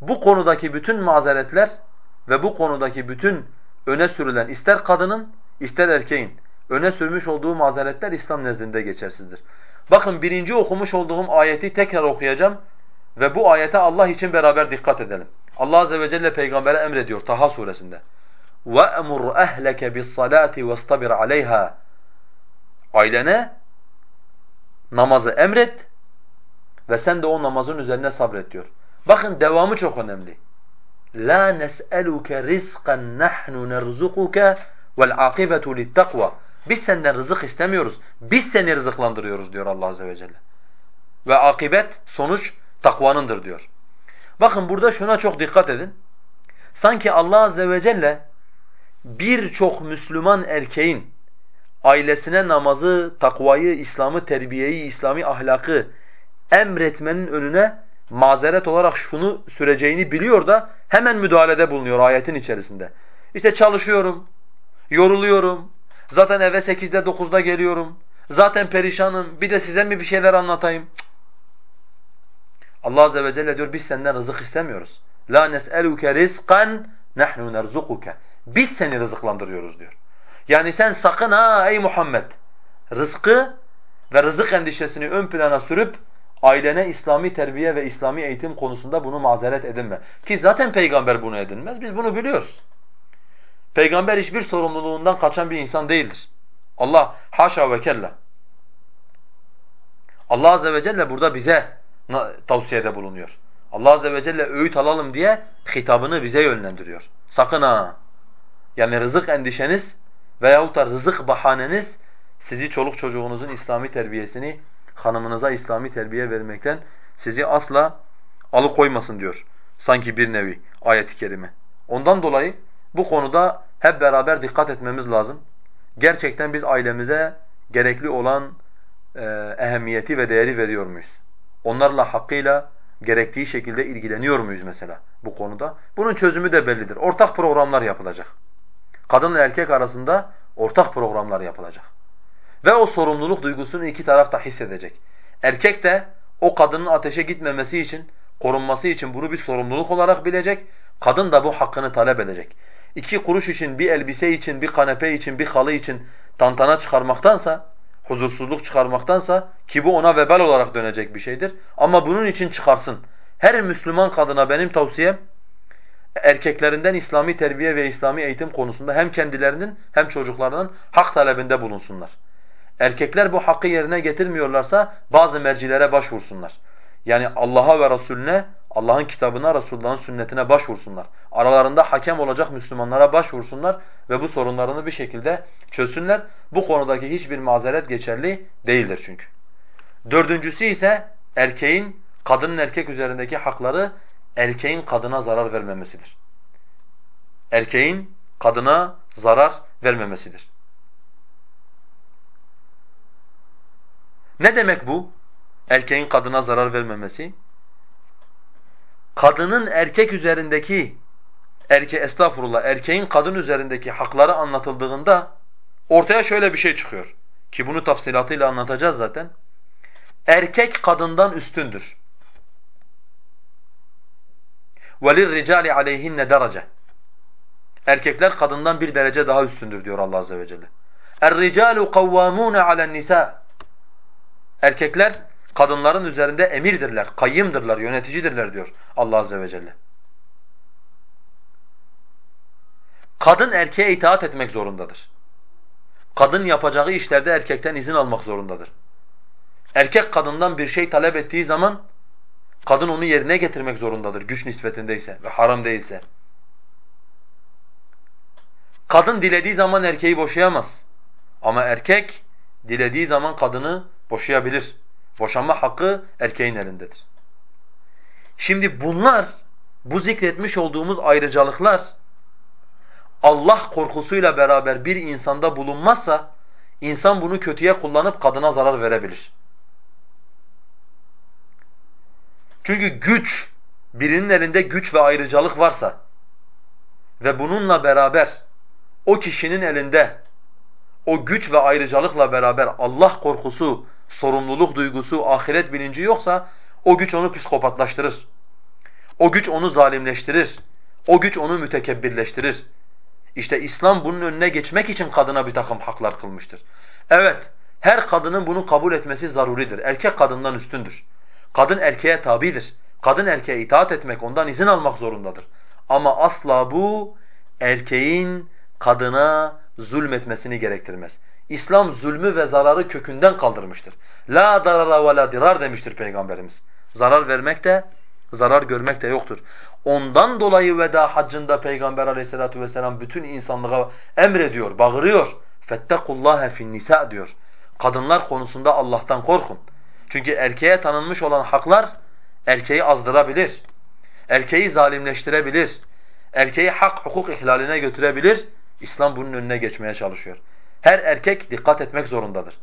Bu konudaki bütün mazeretler ve bu konudaki bütün öne sürülen ister kadının ister erkeğin öne sürmüş olduğu mazeretler İslam nezdinde geçersizdir. Bakın birinci okumuş olduğum ayeti tekrar okuyacağım ve bu ayete Allah için beraber dikkat edelim. Allah azze ve celle peygambere emrediyor Taha suresinde. وَأْمُرْ أَهْلَكَ بِالصَّلَاةِ وَاسْتَبِرْ عَلَيْهَا Ailene namazı emret ve sen de o namazın üzerine sabret diyor. Bakın devamı çok önemli. La nes'eluke rizqan nahnu nerzukuke vel akibetu littakva. Biz senden rızık istemiyoruz. Biz seni rızıklandırıyoruz diyor Allah azze ve celle. Ve akibet sonuç takvanındır diyor. Bakın burada şuna çok dikkat edin. Sanki Allah azze ve celle birçok Müslüman erkeğin ailesine namazı, takvayı, İslam'ı, terbiyeyi, İslami ahlakı emretmenin önüne mazeret olarak şunu süreceğini biliyor da hemen müdahalede bulunuyor ayetin içerisinde. İşte çalışıyorum, yoruluyorum, zaten eve 8'de 9'da geliyorum, zaten perişanım, bir de size mi bir şeyler anlatayım? Allah azze ve celle diyor biz senden rızık istemiyoruz. La nes'eluke rizqan nahnu nerzukuke. Biz seni rızıklandırıyoruz diyor. Yani sen sakın ha ey Muhammed rızkı ve rızık endişesini ön plana sürüp ailene İslami terbiye ve İslami eğitim konusunda bunu mazeret edinme. Ki zaten peygamber bunu edinmez. Biz bunu biliyoruz. Peygamber hiçbir sorumluluğundan kaçan bir insan değildir. Allah haşa ve kella. Allah azze ve celle burada bize tavsiyede bulunuyor. Allah azze ve celle öğüt alalım diye hitabını bize yönlendiriyor. Sakın ha. Yani rızık endişeniz veyahut da rızık bahaneniz sizi çoluk çocuğunuzun İslami terbiyesini hanımınıza İslami terbiye vermekten sizi asla alıkoymasın diyor. Sanki bir nevi ayet-i kerime. Ondan dolayı bu konuda hep beraber dikkat etmemiz lazım. Gerçekten biz ailemize gerekli olan e, ehemmiyeti ve değeri veriyor muyuz? Onlarla hakkıyla gerektiği şekilde ilgileniyor muyuz mesela bu konuda? Bunun çözümü de bellidir. Ortak programlar yapılacak. Kadınla erkek arasında ortak programlar yapılacak. Ve o sorumluluk duygusunu iki taraf da hissedecek. Erkek de o kadının ateşe gitmemesi için, korunması için bunu bir sorumluluk olarak bilecek. Kadın da bu hakkını talep edecek. İki kuruş için, bir elbise için, bir kanepe için, bir halı için tantana çıkarmaktansa, huzursuzluk çıkarmaktansa ki bu ona vebal olarak dönecek bir şeydir. Ama bunun için çıkarsın. Her Müslüman kadına benim tavsiyem erkeklerinden İslami terbiye ve İslami eğitim konusunda hem kendilerinin hem çocuklarının hak talebinde bulunsunlar. Erkekler bu hakkı yerine getirmiyorlarsa bazı mercilere başvursunlar. Yani Allah'a ve Resulüne, Allah'ın kitabına, Resulullah'ın sünnetine başvursunlar. Aralarında hakem olacak Müslümanlara başvursunlar ve bu sorunlarını bir şekilde çözsünler. Bu konudaki hiçbir mazeret geçerli değildir çünkü. Dördüncüsü ise erkeğin kadının erkek üzerindeki hakları erkeğin kadına zarar vermemesidir. Erkeğin kadına zarar vermemesidir. Ne demek bu? Erkeğin kadına zarar vermemesi. Kadının erkek üzerindeki erke estağfurullah erkeğin kadın üzerindeki hakları anlatıldığında ortaya şöyle bir şey çıkıyor ki bunu tafsilatıyla anlatacağız zaten. Erkek kadından üstündür. وَلِلْرِجَالِ عَلَيْهِنَّ derece. Erkekler kadından bir derece daha üstündür diyor Allah azze ve celle. اَرْرِجَالُ قَوَّامُونَ عَلَى النِّسَاءِ Erkekler kadınların üzerinde emirdirler, kayyımdırlar, yöneticidirler diyor Allah azze ve celle. Kadın erkeğe itaat etmek zorundadır. Kadın yapacağı işlerde erkekten izin almak zorundadır. Erkek kadından bir şey talep ettiği zaman kadın onu yerine getirmek zorundadır güç nispetindeyse ve haram değilse. Kadın dilediği zaman erkeği boşayamaz. Ama erkek dilediği zaman kadını boşayabilir. Boşanma hakkı erkeğin elindedir. Şimdi bunlar, bu zikretmiş olduğumuz ayrıcalıklar Allah korkusuyla beraber bir insanda bulunmazsa insan bunu kötüye kullanıp kadına zarar verebilir. Çünkü güç, birinin elinde güç ve ayrıcalık varsa ve bununla beraber o kişinin elinde o güç ve ayrıcalıkla beraber Allah korkusu, sorumluluk duygusu, ahiret bilinci yoksa o güç onu psikopatlaştırır. O güç onu zalimleştirir. O güç onu mütekebbirleştirir. İşte İslam bunun önüne geçmek için kadına bir takım haklar kılmıştır. Evet, her kadının bunu kabul etmesi zaruridir. Erkek kadından üstündür. Kadın erkeğe tabidir. Kadın erkeğe itaat etmek, ondan izin almak zorundadır. Ama asla bu erkeğin kadına zulmetmesini gerektirmez. İslam zulmü ve zararı kökünden kaldırmıştır. La darara ve la dirar demiştir Peygamberimiz. Zarar vermek de, zarar görmek de yoktur. Ondan dolayı veda haccında Peygamber aleyhissalatu vesselam bütün insanlığa emrediyor, bağırıyor. فَاتَّقُوا fin nisa diyor. Kadınlar konusunda Allah'tan korkun. Çünkü erkeğe tanınmış olan haklar erkeği azdırabilir. Erkeği zalimleştirebilir. Erkeği hak hukuk ihlaline götürebilir. İslam bunun önüne geçmeye çalışıyor. Her erkek dikkat etmek zorundadır.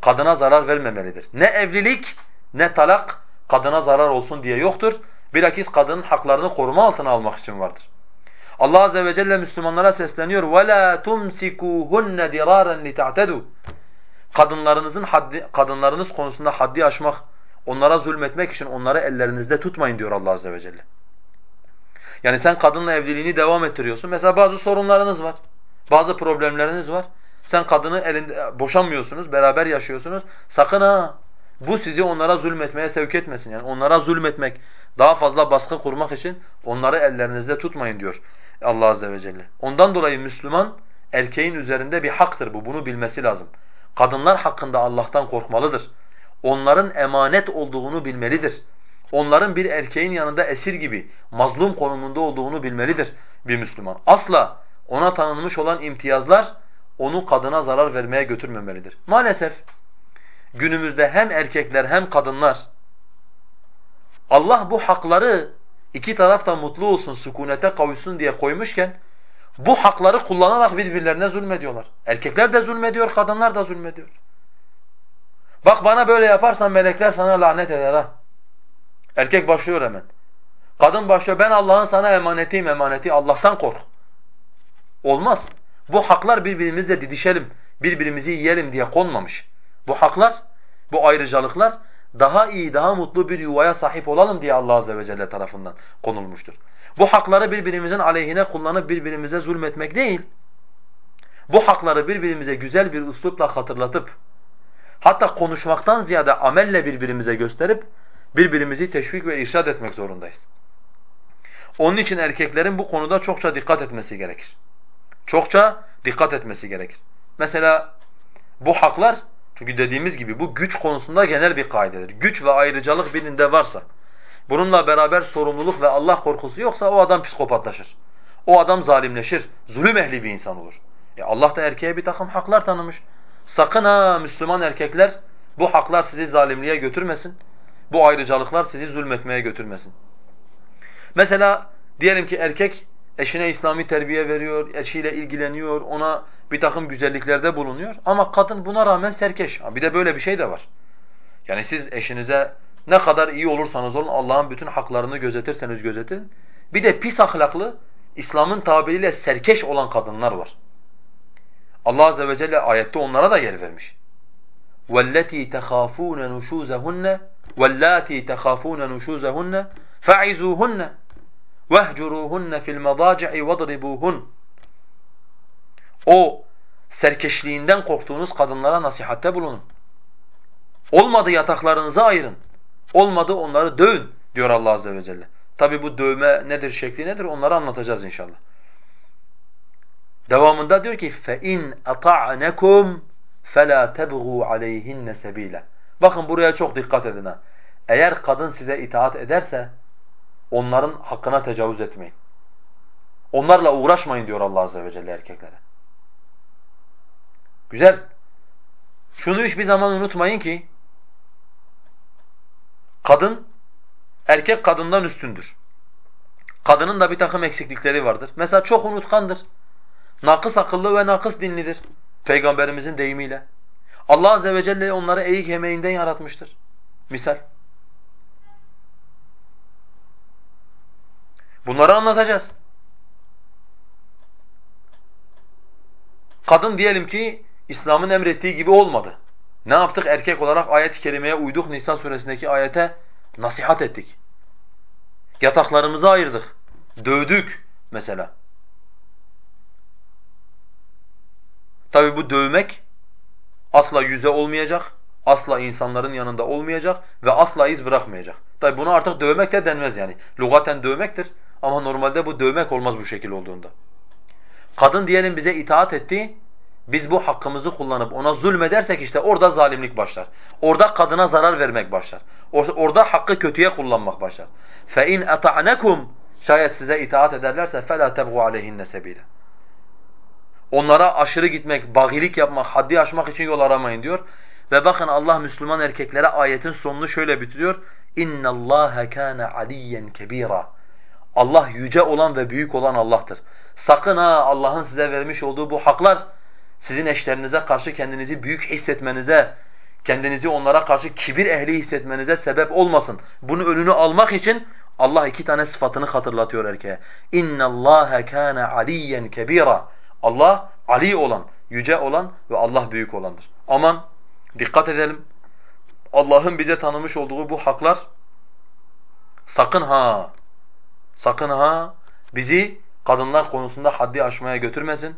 Kadına zarar vermemelidir. Ne evlilik ne talak kadına zarar olsun diye yoktur. Bilakis kadının haklarını koruma altına almak için vardır. Allah azze ve celle Müslümanlara sesleniyor. وَلَا تُمْسِكُوهُنَّ دِرَارًا لِتَعْتَدُوا Kadınlarınızın haddi, kadınlarınız konusunda haddi aşmak, onlara zulmetmek için onları ellerinizde tutmayın diyor Allah azze ve celle. Yani sen kadınla evliliğini devam ettiriyorsun. Mesela bazı sorunlarınız var. Bazı problemleriniz var. Sen kadını elinde boşanmıyorsunuz, beraber yaşıyorsunuz. Sakın ha bu sizi onlara zulmetmeye sevk etmesin. Yani onlara zulmetmek, daha fazla baskı kurmak için onları ellerinizde tutmayın diyor Allah azze ve celle. Ondan dolayı Müslüman erkeğin üzerinde bir haktır bu. Bunu bilmesi lazım. Kadınlar hakkında Allah'tan korkmalıdır. Onların emanet olduğunu bilmelidir. Onların bir erkeğin yanında esir gibi mazlum konumunda olduğunu bilmelidir bir Müslüman. Asla ona tanınmış olan imtiyazlar onu kadına zarar vermeye götürmemelidir. Maalesef günümüzde hem erkekler hem kadınlar Allah bu hakları iki taraf mutlu olsun, sükunete kavuşsun diye koymuşken bu hakları kullanarak birbirlerine zulmediyorlar. Erkekler de zulmediyor, kadınlar da zulmediyor. Bak bana böyle yaparsan melekler sana lanet eder ha. Erkek başlıyor hemen. Kadın başlıyor ben Allah'ın sana emanetiyim emaneti Allah'tan kork. Olmaz. Bu haklar birbirimizle didişelim, birbirimizi yiyelim diye konmamış. Bu haklar, bu ayrıcalıklar daha iyi, daha mutlu bir yuvaya sahip olalım diye Allah azze ve celle tarafından konulmuştur. Bu hakları birbirimizin aleyhine kullanıp birbirimize zulmetmek değil. Bu hakları birbirimize güzel bir üslupla hatırlatıp hatta konuşmaktan ziyade amelle birbirimize gösterip birbirimizi teşvik ve irşad etmek zorundayız. Onun için erkeklerin bu konuda çokça dikkat etmesi gerekir. Çokça dikkat etmesi gerekir. Mesela bu haklar çünkü dediğimiz gibi bu güç konusunda genel bir kaidedir. Güç ve ayrıcalık birinde varsa, bununla beraber sorumluluk ve Allah korkusu yoksa o adam psikopatlaşır. O adam zalimleşir, zulüm ehli bir insan olur. E Allah da erkeğe bir takım haklar tanımış. Sakın ha Müslüman erkekler bu haklar sizi zalimliğe götürmesin. Bu ayrıcalıklar sizi zulmetmeye götürmesin. Mesela diyelim ki erkek eşine İslami terbiye veriyor, eşiyle ilgileniyor, ona bir takım güzelliklerde bulunuyor ama kadın buna rağmen serkeş. Bir de böyle bir şey de var. Yani siz eşinize ne kadar iyi olursanız olun Allah'ın bütün haklarını gözetirseniz gözetin. Bir de pis ahlaklı, İslam'ın tabiriyle serkeş olan kadınlar var. Allah azze ve celle ayette onlara da yer vermiş. وَالَّتِي تَخَافُونَ نُشُوزَهُنَّ وَاللَّاتِي تَخَافُونَ نُشُوزَهُنَّ فَعِزُوهُنَّ وَهْجُرُوهُنَّ فِي الْمَضَاجِعِ وَضْرِبُوهُنَّ O serkeşliğinden korktuğunuz kadınlara nasihatte bulunun. Olmadı yataklarınızı ayırın. Olmadı onları dövün diyor Allah azze ve celle. Tabi bu dövme nedir, şekli nedir onları anlatacağız inşallah. Devamında diyor ki فَاِنْ أَطَعْنَكُمْ فَلَا تَبْغُوا عَلَيْهِنَّ سَب۪يلًا Bakın buraya çok dikkat edin ha. Eğer kadın size itaat ederse onların hakkına tecavüz etmeyin. Onlarla uğraşmayın diyor Allah azze ve celle erkeklere. Güzel. Şunu hiçbir zaman unutmayın ki kadın erkek kadından üstündür. Kadının da bir takım eksiklikleri vardır. Mesela çok unutkandır. Nakıs akıllı ve nakıs dinlidir. Peygamberimizin deyimiyle. Allah azze ve celle onları eğik yemeğinden yaratmıştır. Misal. Bunları anlatacağız. Kadın diyelim ki İslam'ın emrettiği gibi olmadı. Ne yaptık? Erkek olarak ayet-i kerimeye uyduk. Nisa suresindeki ayete nasihat ettik. Yataklarımızı ayırdık. Dövdük mesela. Tabi bu dövmek asla yüze olmayacak, asla insanların yanında olmayacak ve asla iz bırakmayacak. Tabi bunu artık dövmek de denmez yani. Lugaten dövmektir ama normalde bu dövmek olmaz bu şekil olduğunda. Kadın diyelim bize itaat etti, biz bu hakkımızı kullanıp ona zulmedersek işte orada zalimlik başlar. Orada kadına zarar vermek başlar. Orada hakkı kötüye kullanmak başlar. فَاِنْ اَطَعْنَكُمْ Şayet size itaat ederlerse فَلَا تَبْغُوا عَلَيْهِنَّ سَب۪يلًا Onlara aşırı gitmek, bagilik yapmak, haddi aşmak için yol aramayın diyor. Ve bakın Allah Müslüman erkeklere ayetin sonunu şöyle bitiriyor. اِنَّ اللّٰهَ كَانَ عَلِيًّا كَب۪يرًا Allah yüce olan ve büyük olan Allah'tır. Sakın ha Allah'ın size vermiş olduğu bu haklar sizin eşlerinize karşı kendinizi büyük hissetmenize, kendinizi onlara karşı kibir ehli hissetmenize sebep olmasın. Bunu önünü almak için Allah iki tane sıfatını hatırlatıyor erkeğe. İnna Allah kana aliyen kebira. Allah ali olan, yüce olan ve Allah büyük olandır. Aman dikkat edelim. Allah'ın bize tanımış olduğu bu haklar sakın ha sakın ha bizi kadınlar konusunda haddi aşmaya götürmesin.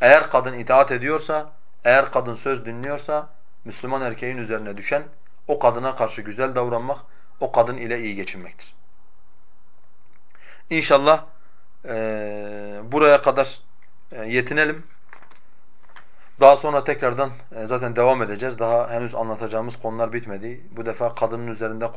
Eğer kadın itaat ediyorsa, eğer kadın söz dinliyorsa Müslüman erkeğin üzerine düşen o kadına karşı güzel davranmak, o kadın ile iyi geçinmektir. İnşallah e, buraya kadar e, yetinelim. Daha sonra tekrardan e, zaten devam edeceğiz. Daha henüz anlatacağımız konular bitmedi. Bu defa kadının üzerinde